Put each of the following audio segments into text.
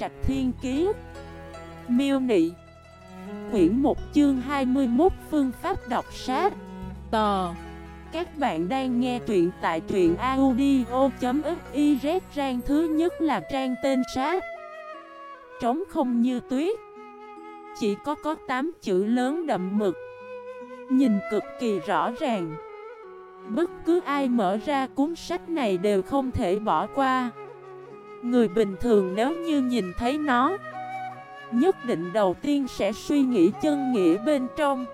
Trạch Thiên Kiế Miêu Nị. Quyển 1 chương 21 Phương pháp đọc sát. Tò. Các bạn đang nghe truyện tại truyện audio.xyz Trang thứ nhất là trang tên sát. Trống không như tuyết. Chỉ có có 8 chữ lớn đậm mực. Nhìn cực kỳ rõ ràng. Bất cứ ai mở ra cuốn sách này đều không thể bỏ qua. Người bình thường nếu như nhìn thấy nó, Nhất định đầu tiên sẽ suy nghĩ chân nghĩa bên trong.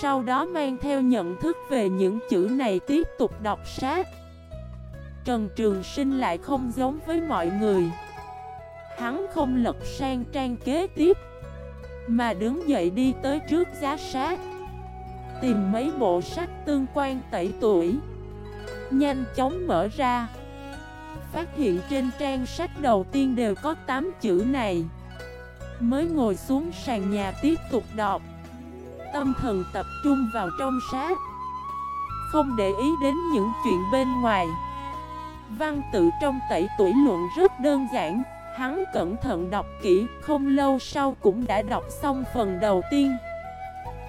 Sau đó mang theo nhận thức về những chữ này tiếp tục đọc sát. Trần Trường Sinh lại không giống với mọi người. Hắn không lật sang trang kế tiếp, Mà đứng dậy đi tới trước giá sát. Tìm mấy bộ sách tương quan tẩy tuổi, Nhanh chóng mở ra. Phát hiện trên trang sách đầu tiên đều có 8 chữ này. Mới ngồi xuống sàn nhà tiếp tục đọc. Tâm thần tập trung vào trong sách. Không để ý đến những chuyện bên ngoài. Văn tự trong tẩy tuổi luận rất đơn giản. Hắn cẩn thận đọc kỹ, Không lâu sau cũng đã đọc xong phần đầu tiên.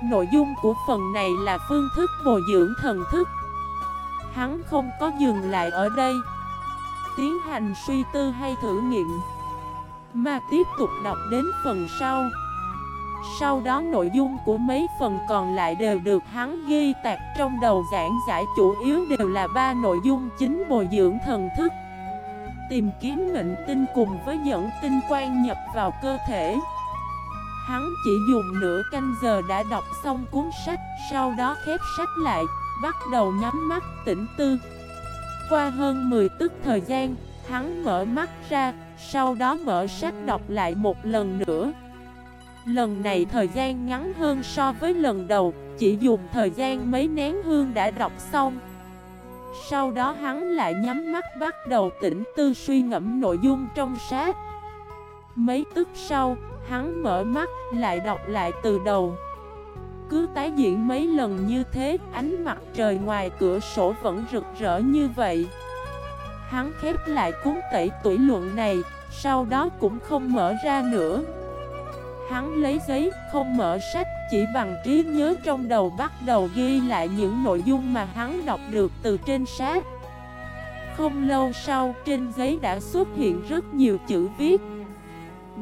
Nội dung của phần này là phương thức bồi dưỡng thần thức. Hắn không có dừng lại ở đây. Tiến hành suy tư hay thử nghiệm. Mà tiếp tục đọc đến phần sau. Sau đó nội dung của mấy phần còn lại đều được hắn ghi tạc trong đầu giảng giải chủ yếu đều là ba nội dung chính bồi dưỡng thần thức. Tìm kiếm mệnh tinh cùng với dẫn tinh quan nhập vào cơ thể. Hắn chỉ dùng nửa canh giờ đã đọc xong cuốn sách, Sau đó khép sách lại, Bắt đầu nhắm mắt tỉnh tư. Qua hơn 10 tức thời gian Hắn mở mắt ra Sau đó mở sách đọc lại một lần nữa. Lần này thời gian ngắn hơn so với lần đầu Chỉ dùng thời gian mấy nén hương đã đọc xong. Sau đó hắn lại nhắm mắt bắt đầu tỉnh tư suy ngẫm nội dung trong sách. Mấy tức sau, hắn mở mắt, lại đọc lại từ đầu. Cứ tái diễn mấy lần như thế, ánh mặt trời ngoài cửa sổ vẫn rực rỡ như vậy. Hắn khép lại cuốn tẩy tuổi luận này, sau đó cũng không mở ra nữa. Hắn lấy giấy, không mở sách, chỉ bằng trí nhớ trong đầu bắt đầu ghi lại những nội dung mà hắn đọc được từ trên sách. Không lâu sau, trên giấy đã xuất hiện rất nhiều chữ viết.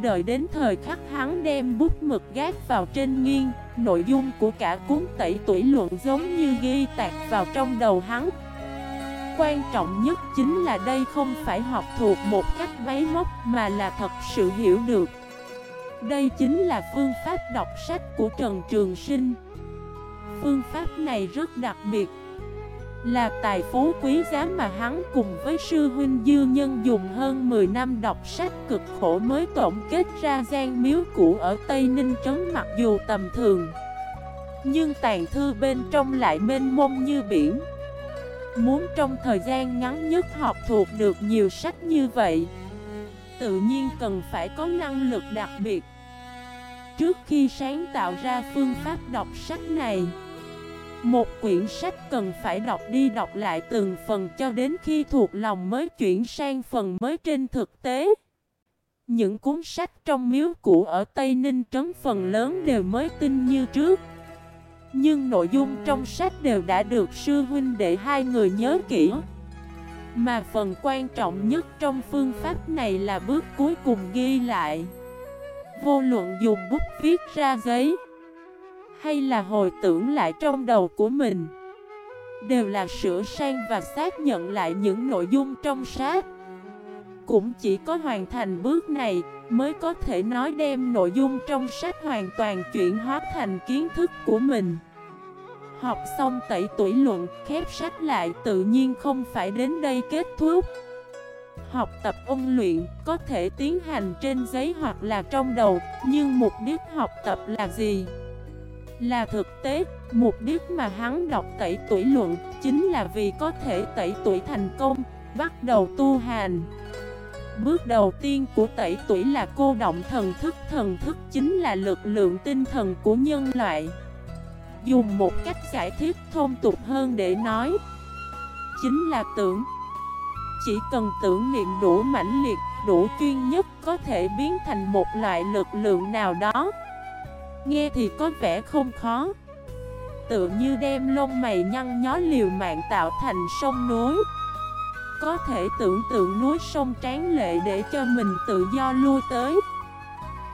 Đợi đến thời khắc hắn đem bút mực gác vào trên nghiêng Nội dung của cả cuốn tẩy tuổi luận giống như ghi tạc vào trong đầu hắn. Quan trọng nhất chính là đây không phải học thuộc một cách máy móc mà là thật sự hiểu được. Đây chính là phương pháp đọc sách của Trần Trường Sinh. Phương pháp này rất đặc biệt là tài phú quý giá mà hắn cùng với sư huynh dư nhân dùng hơn 10 năm đọc sách cực khổ mới tổng kết ra gian miếu cũ ở Tây Ninh Trấn mặc dù tầm thường. Nhưng tàn thư bên trong lại mênh mông như biển. Muốn trong thời gian ngắn nhất học thuộc được nhiều sách như vậy, Tự nhiên cần phải có năng lực đặc biệt. Trước khi sáng tạo ra phương pháp đọc sách này một quyển sách cần phải đọc đi đọc lại từng phần cho đến khi thuộc lòng mới chuyển sang phần mới trên thực tế. Những cuốn sách trong miếu cũ ở Tây Ninh trấn phần lớn đều mới tinh như trước. Nhưng nội dung trong sách đều đã được sư huynh để hai người nhớ kỹ. Mà phần quan trọng nhất trong phương pháp này là bước cuối cùng ghi lại. Vô luận dùng bút viết ra giấy hay là hồi tưởng lại trong đầu của mình. Đều là sửa sang và xác nhận lại những nội dung trong sách. Cũng chỉ có hoàn thành bước này mới có thể nói đem nội dung trong sách hoàn toàn chuyển hóa thành kiến thức của mình. Học xong tẩy tuổi luận, khép sách lại tự nhiên không phải đến đây kết thúc. Học tập ôn luyện có thể tiến hành trên giấy hoặc là trong đầu Nhưng mục đích học tập là gì? Là thực tế, mục đích mà hắn đọc tẩy tuổi luận chính là vì có thể tẩy tuổi thành công, bắt đầu tu hành. Bước đầu tiên của tẩy tuổi là cô động thần thức. Thần thức chính là lực lượng tinh thần của nhân loại. Dùng một cách giải thích thông tục hơn để nói Chính là tưởng. Chỉ cần tưởng niệm đủ mãnh liệt, đủ chuyên nhất có thể biến thành một loại lực lượng nào đó. Nghe thì có vẻ không khó. Tựa như đem lông mày nhăn nhó liều mạng tạo thành sông núi. Có thể tưởng tượng núi sông tráng lệ để cho mình tự do lui tới.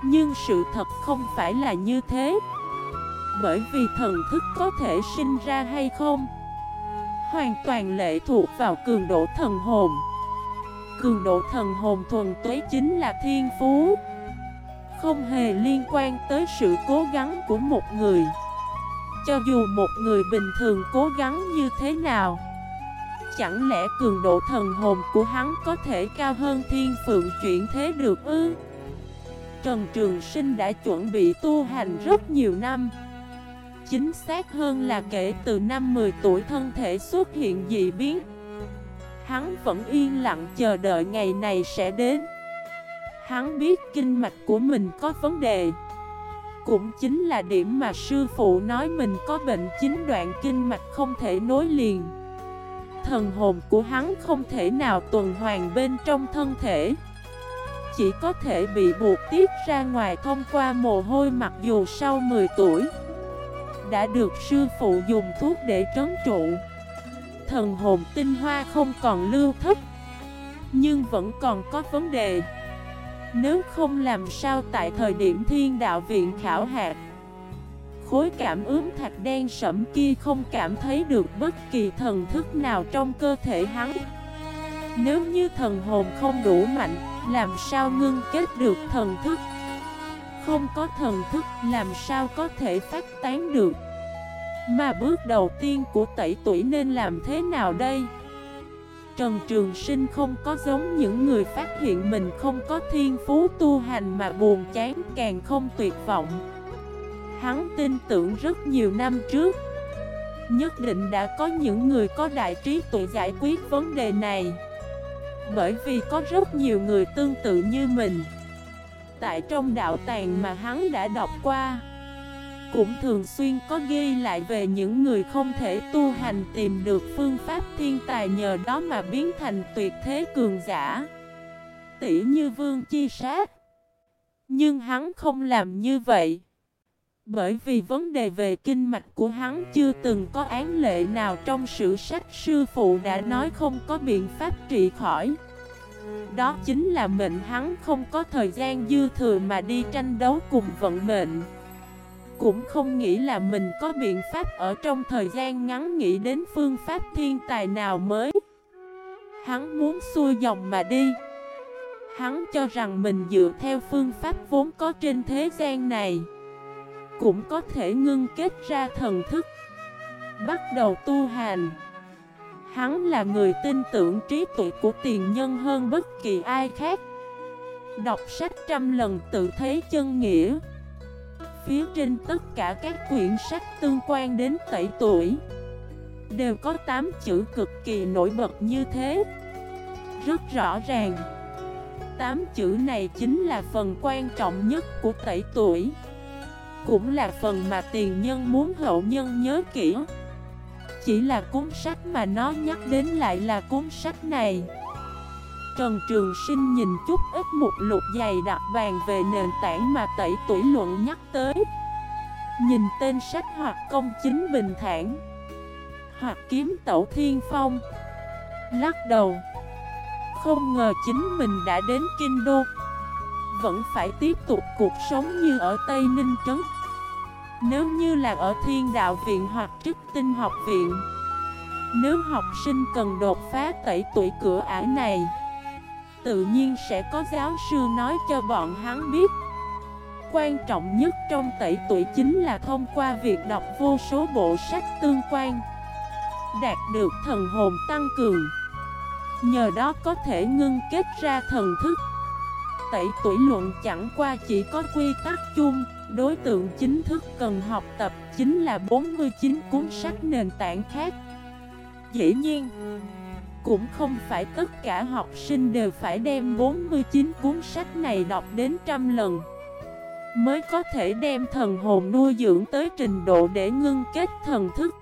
Nhưng sự thật không phải là như thế. Bởi vì thần thức có thể sinh ra hay không? Hoàn toàn lệ thuộc vào cường độ thần hồn. Cường độ thần hồn thuần tuế chính là thiên phú. Không hề liên quan tới sự cố gắng của một người. Cho dù một người bình thường cố gắng như thế nào, Chẳng lẽ cường độ thần hồn của hắn có thể cao hơn thiên phượng chuyển thế được ư? Trần Trường Sinh đã chuẩn bị tu hành rất nhiều năm. Chính xác hơn là kể từ năm 10 tuổi thân thể xuất hiện dị biến. Hắn vẫn yên lặng chờ đợi ngày này sẽ đến. Hắn biết kinh mạch của mình có vấn đề. Cũng chính là điểm mà sư phụ nói mình có bệnh chính đoạn kinh mạch không thể nối liền. Thần hồn của hắn không thể nào tuần hoàn bên trong thân thể. Chỉ có thể bị buộc tiếp ra ngoài thông qua mồ hôi mặc dù sau 10 tuổi Đã được sư phụ dùng thuốc để trấn trụ. Thần hồn tinh hoa không còn lưu thất, Nhưng vẫn còn có vấn đề. Nếu không làm sao tại thời điểm thiên đạo viện khảo hạt Khối cảm ứng thạch đen sẫm kia không cảm thấy được bất kỳ thần thức nào trong cơ thể hắn. Nếu như thần hồn không đủ mạnh, làm sao ngưng kết được thần thức? Không có thần thức, làm sao có thể phát tán được? Mà bước đầu tiên của tẩy tuổi nên làm thế nào đây? Trần Trường Sinh không có giống những người phát hiện mình không có thiên phú tu hành mà buồn chán, càng không tuyệt vọng. Hắn tin tưởng rất nhiều năm trước, Nhất định đã có những người có đại trí tuệ giải quyết vấn đề này. Bởi vì có rất nhiều người tương tự như mình. Tại trong đạo tàng mà hắn đã đọc qua cũng thường xuyên có ghi lại về những người không thể tu hành tìm được phương pháp thiên tài nhờ đó mà biến thành tuyệt thế cường giả. Tỷ như vương chi sát. Nhưng hắn không làm như vậy. Bởi vì vấn đề về kinh mạch của hắn chưa từng có án lệ nào trong sử sách sư phụ đã nói không có biện pháp trị khỏi. Đó chính là mệnh hắn không có thời gian dư thừa mà đi tranh đấu cùng vận mệnh. Cũng không nghĩ là mình có biện pháp ở trong thời gian ngắn nghĩ đến phương pháp thiên tài nào mới. Hắn muốn xuôi dòng mà đi. Hắn cho rằng mình dựa theo phương pháp vốn có trên thế gian này, Cũng có thể ngưng kết ra thần thức, Bắt đầu tu hành. Hắn là người tin tưởng trí tuệ của tiền nhân hơn bất kỳ ai khác. Đọc sách trăm lần tự thấy chân nghĩa. Phía trên tất cả các quyển sách tương quan đến tẩy tuổi. Đều có 8 chữ cực kỳ nổi bật như thế. Rất rõ ràng. 8 chữ này chính là phần quan trọng nhất của tẩy tuổi. Cũng là phần mà tiền nhân muốn hậu nhân nhớ kỹ. Chỉ là cuốn sách mà nó nhắc đến lại là cuốn sách này. Trần Trường Sinh nhìn chút ít một lục dày đặc bàn về nền tảng mà tẩy tuổi luận nhắc tới. Nhìn tên sách hoặc công chính bình thản. Hoặc kiếm tẩu thiên phong. Lắc đầu. Không ngờ chính mình đã đến Kinh Đô. Vẫn phải tiếp tục cuộc sống như ở Tây Ninh Trấn Nếu như là ở Thiên Đạo Viện hoặc Trích Tinh Học Viện, Nếu học sinh cần đột phá tẩy tuổi cửa ải này Tự nhiên sẽ có giáo sư nói cho bọn hắn biết. Quan trọng nhất trong tẩy tuổi chính là thông qua việc đọc vô số bộ sách tương quan, Đạt được thần hồn tăng cường. Nhờ đó có thể ngưng kết ra thần thức. Tẩy tuổi luận chẳng qua chỉ có quy tắc chung, Đối tượng chính thức cần học tập chính là 49 cuốn sách nền tảng khác. Dĩ nhiên cũng không phải tất cả học sinh đều phải đem 49 cuốn sách này đọc đến trăm lần. Mới có thể đem thần hồn nuôi dưỡng tới trình độ để ngưng kết thần thức.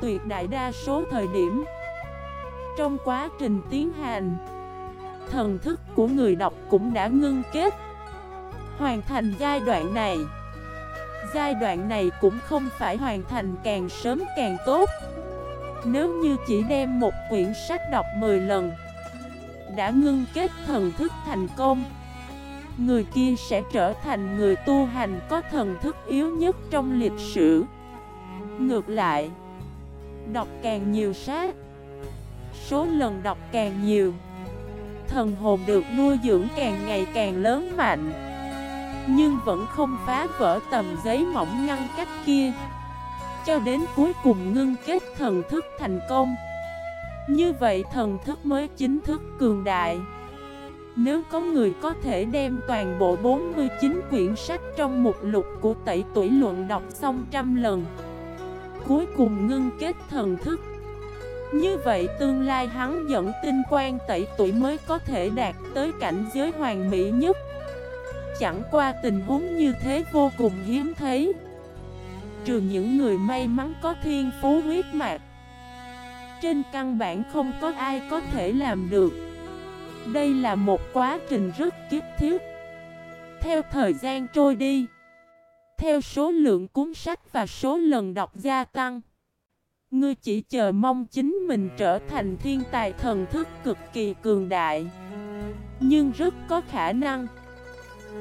Tuyệt đại đa số thời điểm, Trong quá trình tiến hành, Thần thức của người đọc cũng đã ngưng kết, Hoàn thành giai đoạn này. Giai đoạn này cũng không phải hoàn thành càng sớm càng tốt. Nếu như chỉ đem một quyển sách đọc 10 lần, Đã ngưng kết thần thức thành công, Người kia sẽ trở thành người tu hành có thần thức yếu nhất trong lịch sử. Ngược lại, Đọc càng nhiều sách, Số lần đọc càng nhiều, Thần hồn được nuôi dưỡng càng ngày càng lớn mạnh, Nhưng vẫn không phá vỡ tầm giấy mỏng ngăn cách kia. Cho đến cuối cùng ngưng kết thần thức thành công. Như vậy thần thức mới chính thức cường đại. Nếu có người có thể đem toàn bộ 49 quyển sách trong một lục của tẩy tuổi luận đọc xong trăm lần, Cuối cùng ngưng kết thần thức, Như vậy tương lai hắn dẫn tinh quan tẩy tuổi mới có thể đạt tới cảnh giới hoàn mỹ nhất. Chẳng qua tình huống như thế vô cùng hiếm thấy. Trừ những người may mắn có thiên phú huyết mạch. Trên căn bản không có ai có thể làm được. Đây là một quá trình rất kiếp thiết. Theo thời gian trôi đi, Theo số lượng cuốn sách và số lần đọc gia tăng, Ngươi chỉ chờ mong chính mình trở thành thiên tài thần thức cực kỳ cường đại. Nhưng rất có khả năng,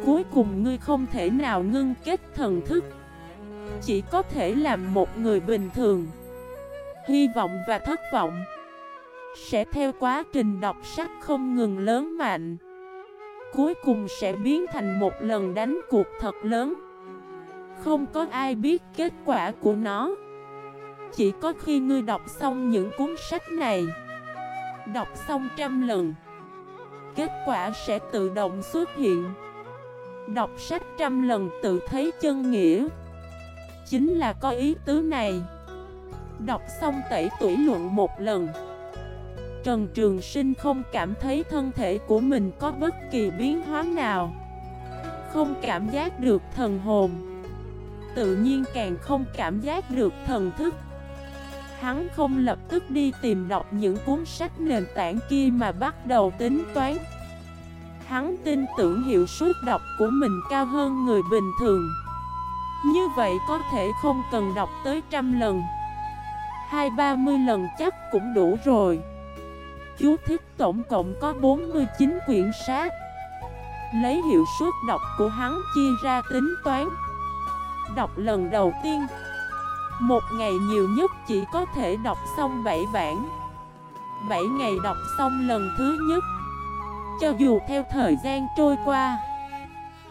Cuối cùng ngươi không thể nào ngưng kết thần thức. Chỉ có thể làm một người bình thường. Hy vọng và thất vọng Sẽ theo quá trình đọc sách không ngừng lớn mạnh. Cuối cùng sẽ biến thành một lần đánh cuộc thật lớn. Không có ai biết kết quả của nó. Chỉ có khi ngươi đọc xong những cuốn sách này, Đọc xong trăm lần, Kết quả sẽ tự động xuất hiện. Đọc sách trăm lần tự thấy chân nghĩa. Chính là có ý tứ này. Đọc xong tẩy tuổi luận một lần. Trần Trường Sinh không cảm thấy thân thể của mình có bất kỳ biến hóa nào. Không cảm giác được thần hồn. Tự nhiên càng không cảm giác được thần thức. Hắn không lập tức đi tìm đọc những cuốn sách nền tảng kia mà bắt đầu tính toán. Hắn tin tưởng hiệu suất đọc của mình cao hơn người bình thường. Như vậy có thể không cần đọc tới trăm lần. Hai, ba mươi lần chắc cũng đủ rồi. Chú thích tổng cộng có 49 quyển sách. Lấy hiệu suất đọc của hắn chia ra tính toán. Đọc lần đầu tiên. Một ngày nhiều nhất chỉ có thể đọc xong 7 bản. 7 ngày đọc xong lần thứ nhất. Cho dù theo thời gian trôi qua,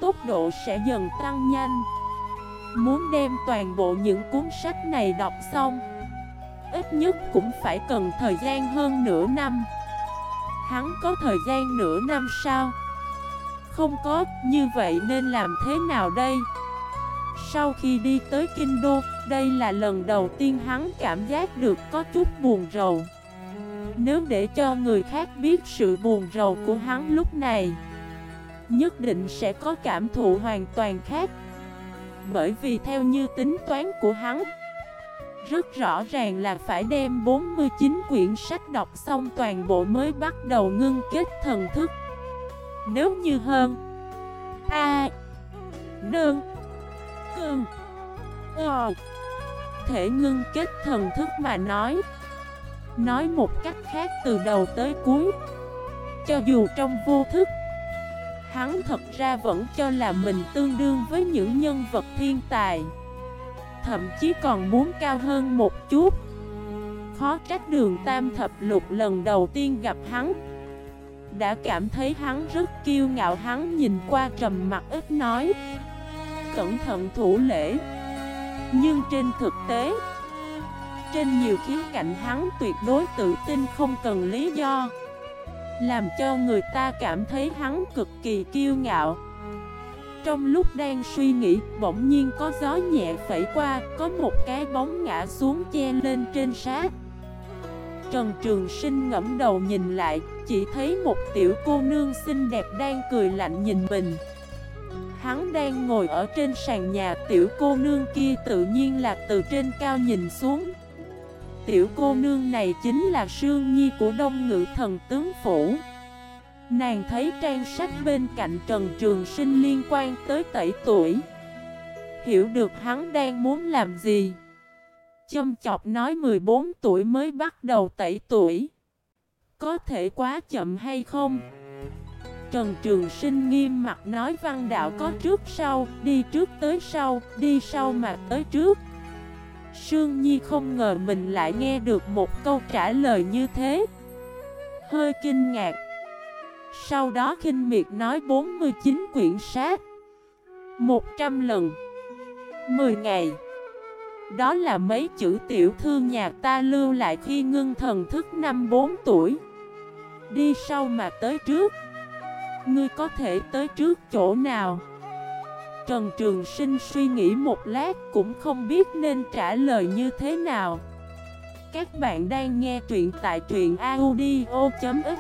Tốc độ sẽ dần tăng nhanh. Muốn đem toàn bộ những cuốn sách này đọc xong Ít nhất cũng phải cần thời gian hơn nửa năm Hắn có thời gian nửa năm sao? Không có, như vậy nên làm thế nào đây? Sau khi đi tới Kinh Đô, đây là lần đầu tiên hắn cảm giác được có chút buồn rầu nếu để cho người khác biết sự buồn rầu của hắn lúc này Nhất định sẽ có cảm thụ hoàn toàn khác bởi vì theo như tính toán của hắn, Rất rõ ràng là phải đem 49 quyển sách đọc xong toàn bộ mới bắt đầu ngưng kết thần thức. Nếu như hơn, A Đơn Cương Ờ Thể ngưng kết thần thức mà nói Nói một cách khác từ đầu tới cuối, Cho dù trong vô thức Hắn thật ra vẫn cho là mình tương đương với những nhân vật thiên tài. Thậm chí còn muốn cao hơn một chút. Khó trách đường tam thập lục lần đầu tiên gặp hắn. Đã cảm thấy hắn rất kiêu ngạo, hắn nhìn qua trầm mặt ít nói. Cẩn thận thủ lễ. Nhưng trên thực tế, trên nhiều khía cạnh hắn tuyệt đối tự tin không cần lý do. Làm cho người ta cảm thấy hắn cực kỳ kiêu ngạo. Trong lúc đang suy nghĩ, bỗng nhiên có gió nhẹ phẩy qua Có một cái bóng ngã xuống che lên trên sát Trần Trường Sinh ngẫm đầu nhìn lại Chỉ thấy một tiểu cô nương xinh đẹp đang cười lạnh nhìn mình. Hắn đang ngồi ở trên sàn nhà tiểu cô nương kia tự nhiên là từ trên cao nhìn xuống tiểu cô nương này chính là Sương Nhi của Đông Ngự Thần Tướng Phủ. Nàng thấy trang sách bên cạnh Trần Trường Sinh liên quan tới tẩy tuổi. Hiểu được hắn đang muốn làm gì. Châm chọc nói 14 tuổi mới bắt đầu tẩy tuổi. Có thể quá chậm hay không? Trần Trường Sinh nghiêm mặt nói văn đạo có trước sau Đi trước tới sau, đi sau mà tới trước. Sương Nhi không ngờ mình lại nghe được một câu trả lời như thế. Hơi kinh ngạc. Sau đó kinh miệt nói 49 quyển sát 100 lần. 10 ngày. Đó là mấy chữ tiểu thư nhà ta lưu lại khi ngưng thần thức năm 4 tuổi. Đi sau mà tới trước. Ngươi có thể tới trước chỗ nào? Trần Trường Sinh suy nghĩ một lát cũng không biết nên trả lời như thế nào. Các bạn đang nghe truyện tại truyện audio.fif